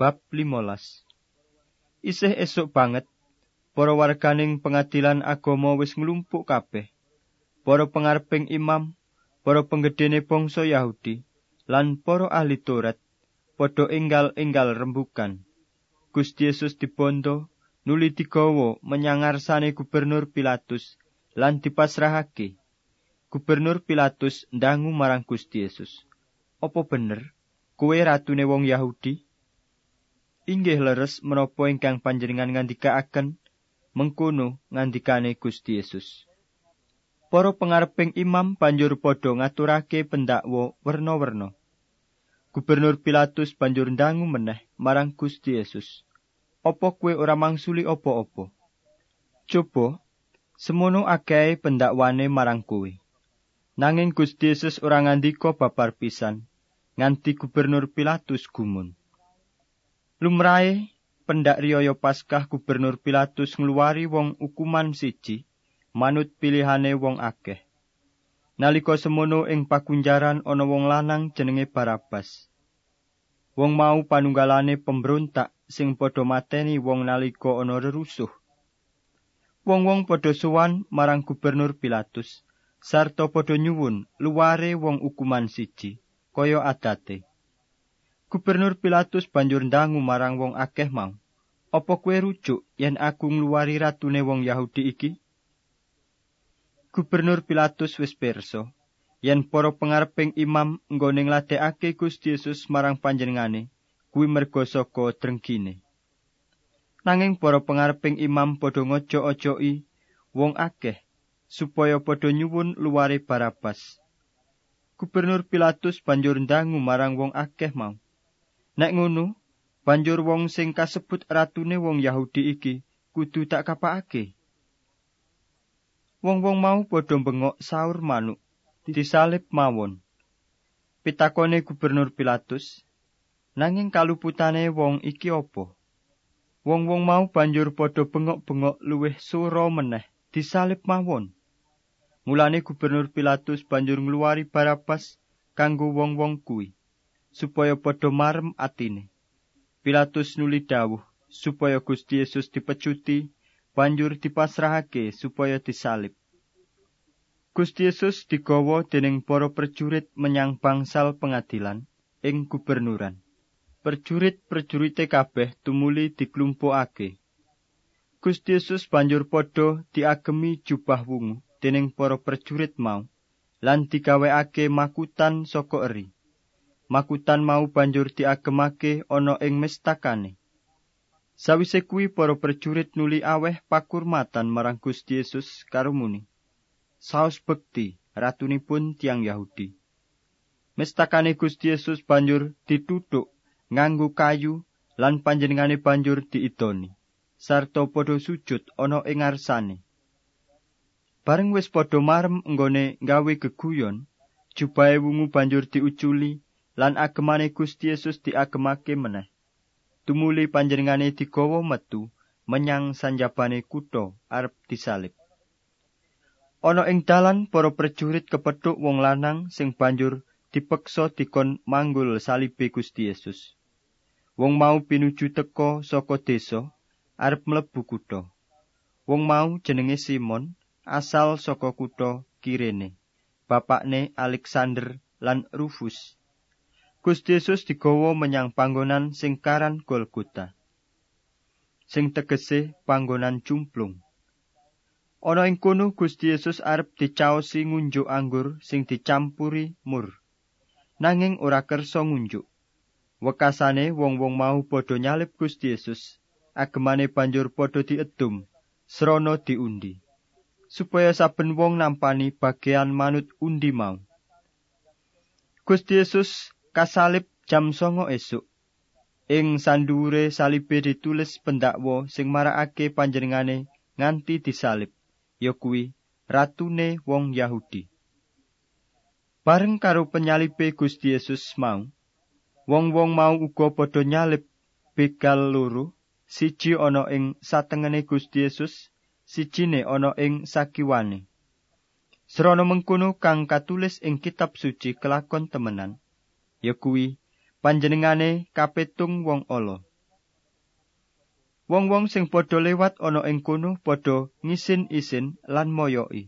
Bab 15 Isih esuk banget, para warganing pengadilan agama wis nglumpuk kabeh. Para pengareping imam, para penggedene bangsa Yahudi, lan para ahli Taurat padha enggal-enggal rembukan. Gusti Yesus dibondo nuli digawa menyang gubernur Pilatus lan dipasrahake. Gubernur Pilatus ndangu marang Gusti Yesus. Apa bener kowe ratune wong Yahudi? Inggih leres menapa ingkang panjenengan ngandikaaken mengkono ngandikane Gusti Yesus. Para pengareping imam banjur padha ngaturake pendakwa werna-werna. Gubernur Pilatus banjur ndangu meneh marang Gusti Yesus. Apa kowe ora mangsuli apa-apa? Coba semono akeh pendakwane marang kowe. Nanging Gusti Yesus ora ngandika babar pisan nganti Gubernur Pilatus gumun. Lumrahe pendak riyaya Paskah Gubernur Pilatus ngluwari wong ukuman siji manut pilihane wong akeh. Nalika semono ing pakunjaran ana wong lanang jenenge Barabas. Wong mau panunggalane pemberontak sing padha mateni wong nalika ana rerusuh. Wong-wong padha suwan marang Gubernur Pilatus sarta padha nyuwun luware wong ukuman siji kaya adate. Gubernur Pilatus banjur ndangu marang wong akeh mau. Apa kowe rujuk yen aku ngluwari ratune wong Yahudi iki? Gubernur Pilatus wis pirsa yen para pengareping imam nggone ngladekake Gusti Yesus marang panjenengane kuwi merga saka drengkine. Nanging para pengareping imam padha ngojo-ojoki wong akeh supaya padha nyuwun luware Barabas. Gubernur Pilatus banjur ndangu marang wong akeh mau. Nek ngono, banjur wong sing kasebut ratune wong Yahudi iki kudu tak kapakake. Wong-wong mau padha bengok saur manuk disalib mawon. Pitakone gubernur Pilatus, nanging kaluputane wong iki apa? Wong-wong mau banjur padha bengok-bengok luwih sura meneh disalib mawon. Mulane gubernur Pilatus banjur ngluwari Barabas kanggo wong-wong kuwi. Supaya padha marem atine. Pilatus nuli dawuh supaya Gusti Yesus dipecuti banjur dipasrahake supaya disalib. Gusti Yesus digawa dening para prajurit menyang bangsal pengadilan ing gubernuran. Prajurit-prajurite kabeh tumuli diklumpukake. Gusti Yesus banjur padha diagemi jubah wungu dening para prajurit mau lan digawekake makutan saka eri. Makutan mau banjur diagemake ana ing mestakane. Sawise kuwi para prajurit nuli aweh pakurmatan marang Gusti Yesus karo muni. Saos bekti ratunipun tiang Yahudi. Mestakane Gusti Yesus banjur ditutuk nganggo kayu lan panjenengane banjur diidoni. Sarto padha sujud ana ing ngarsane. Bareng wis padha marem nggone gawe geguyon, jubahe wungu banjur diuculi lan agemane Gusti Yesus diagemake meneh. Tumuli panjenengane digawa metu menyang sanjabane kutha arep disalib. Ana ing dalan para prajurit kepethuk wong lanang sing banjur dipeksa dikon manggul salibe Gusti Yesus. Wong mau pinuju teka saka desa arep mlebu kutha. Wong mau jenenge Simon asal saka kutha Kirene. Bapakne Alexander lan Rufus. Gusti Yesus digawa menyang panggonan sing karan Golgota. Sing tegese panggonan cumplung. Ana ing kono Gusti Yesus arep dicaosi ngunjuk anggur sing dicampuri mur. Nanging ora kersa ngunjuk. Wekasane wong-wong mau padha nyalip Gusti Yesus, agemane banjur padha diedum, srana diundi. Supaya saben wong nampani bagian manut undi mau. Gusti Yesus kasalib jam songo esuk. Ing sandure salibe ditulis pendakwa sing marakake panjenengane nganti disalib, ya kuwi ratune wong Yahudi. Bareng karo penyalibe Gusti Yesus mau, wong-wong mau uga padha nyalib begal loro, siji ana ing satengene Gusti Yesus, sijine ana ing sakiwane. Srana mengkono kang katulis ing kitab suci kelakon temenan. Ya kuwi panjenengane kapetung wong ala Wong-wong sing padha lewat ana ing kono padha ngisin-isin lan moyoki.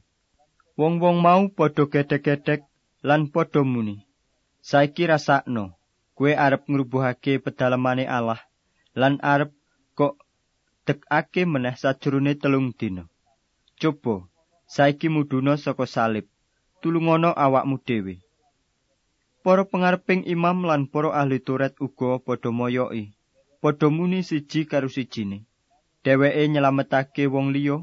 Wong-wong mau padha gedhek-gedhek lan padha muni. Saiki rasakno, kowe arep ngrubuhake pedalemane Allah lan arep kok tekake meneh sajrone telung dina. Coba saiki muduna saka salib. Tulungono awakmu dhewe. Para pengareping imam lan para ahli turet uga padha moyoki. Padha muni siji karo sijine. Dheweke nyelametake wong liya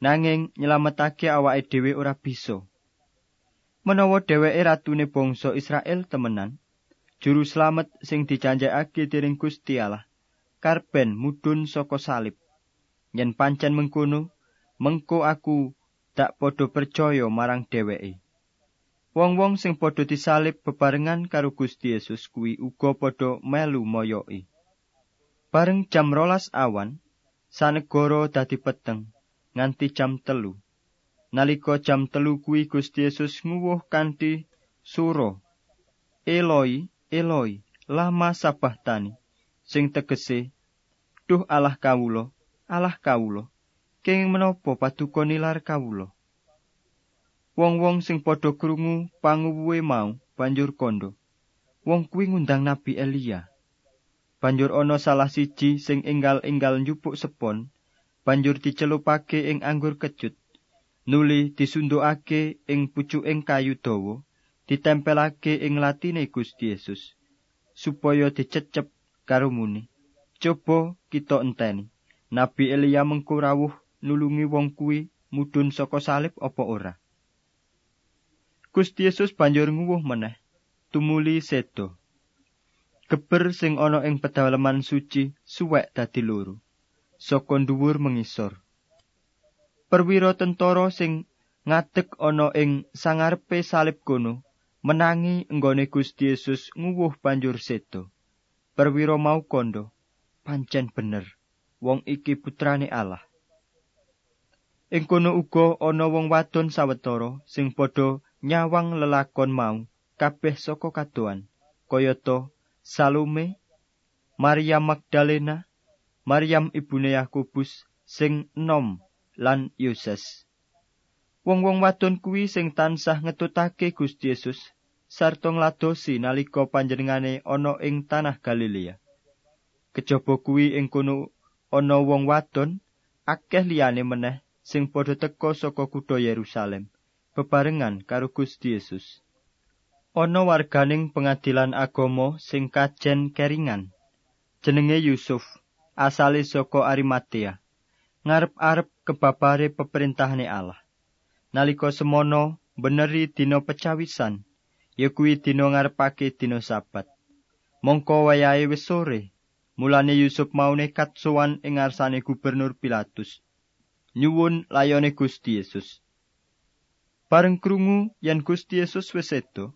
nanging nyelametake awake dhewe ora bisa. Menawa dheweke ratune bangsa Israel temenan, juru slamet sing dijanjekake dening Gusti Allah, karben mudhun saka salib. Yen pancen mengkono, mengko aku tak padha percaya marang dheweke. Wong-wong sing padha disalib bebarengan karo Gusti Yesus kuwi uga padha melu moyoki. Bareng jam rolas awan, sanegara dadi peteng nganti jam telu. Nalika jam telu kuwi Gusti Yesus nguwuh kanthi sura, Eloi, Eloi, lama sabahtani, sing tegese, Duh Allah kawulo, Allah kawulo, kenging menapa paduka nilar kawulo. Wong-wong sing padha krungu panguwuhe mau banjur kondo. Wong kuwi ngundang Nabi Elia. Banjur ana salah siji sing enggal-enggal njupuk sepon, banjur dicelupake ing anggur kecut. Nuli disundukake ing pucuking kayu dawa, ditempelake ing latine Gusti Yesus supaya dicecep karo muni. Coba kita enteni. Nabi Elia mengko rawuh nulungi wong kuwi mudhun saka salib apa ora? Gusti Yesus banjur nguwuh meneh, tumuli sedo. Geber sing ana ing pedalaman suci suwek dadi loro. Saka dhuwur mengisor. Perwira tentara sing ngadeg ana ing sangarepe salib kono menangi enggone Gusti Yesus nguwuh banjur sedo. Perwira mau kondo, pancen bener, wong iki putrane Allah. Ing kono uga ana wong wadon sawetara sing padha nyawang lelakon mau kabeh saka kadoan. Kayata Salome Maria Magdalena Maryam ibune Yakobus sing nom lan Yoses. Wong-wong wadon kuwi sing tansah ngetutake Gusti Yesus sarta ngladosi nalika panjenengane ana ing tanah Galilea. Kejaba kuwi ing kono ana wong wadon akeh liyane meneh sing padha teka saka kutha Yerusalem bebarengan karo Gusti Yesus. Ana warganing pengadilan agama sing kajen keringan. Jenenge Yusuf, asale saka Arimatea. Ngarep-arep kebabare peperintahane Allah. Nalika semono beneri dina pecawisan, ya kuwi dina ngarepake dina sabat. Mongko wayahe wis sore, mulane Yusuf mau nekat sowan ing gubernur Pilatus. Nyuwun layone Gusti Yesus. Bareng krungu yen Gusti Yesus wis sedo,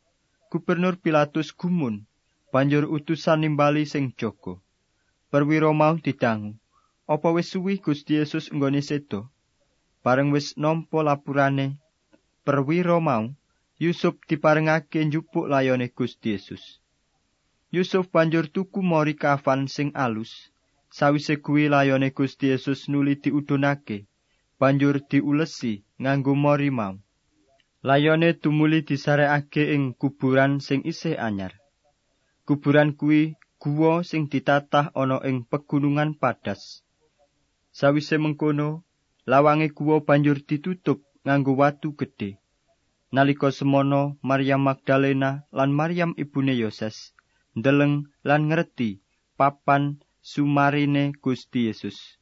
Gubernur Pilatus gumun, banjur utusan nimbali sing jaga. Perwira mau didangu, apa wis suwi Gusti Yesus nggone sedo? Bareng wis nampa lapurane, perwira mau Yusuf diparengake njupuk layone Gusti Yesus. Yusuf banjur tuku mori kafan sing alus. Sawise kuwi layone Gusti Yesus nuli diudunake, banjur diulesi nganggo mori mau. Layone tumuli disarekake ing kuburan sing isih anyar. Kuburan kuwi guwa sing ditatah ana ing pegunungan padas. Sawise mengkono, lawange guwa banjur ditutup nganggo watu gedhe. Nalika semono Maryam Magdalena lan Maryam ibune Yoses ndeleng lan ngerti papan sumarine Gusti Yesus.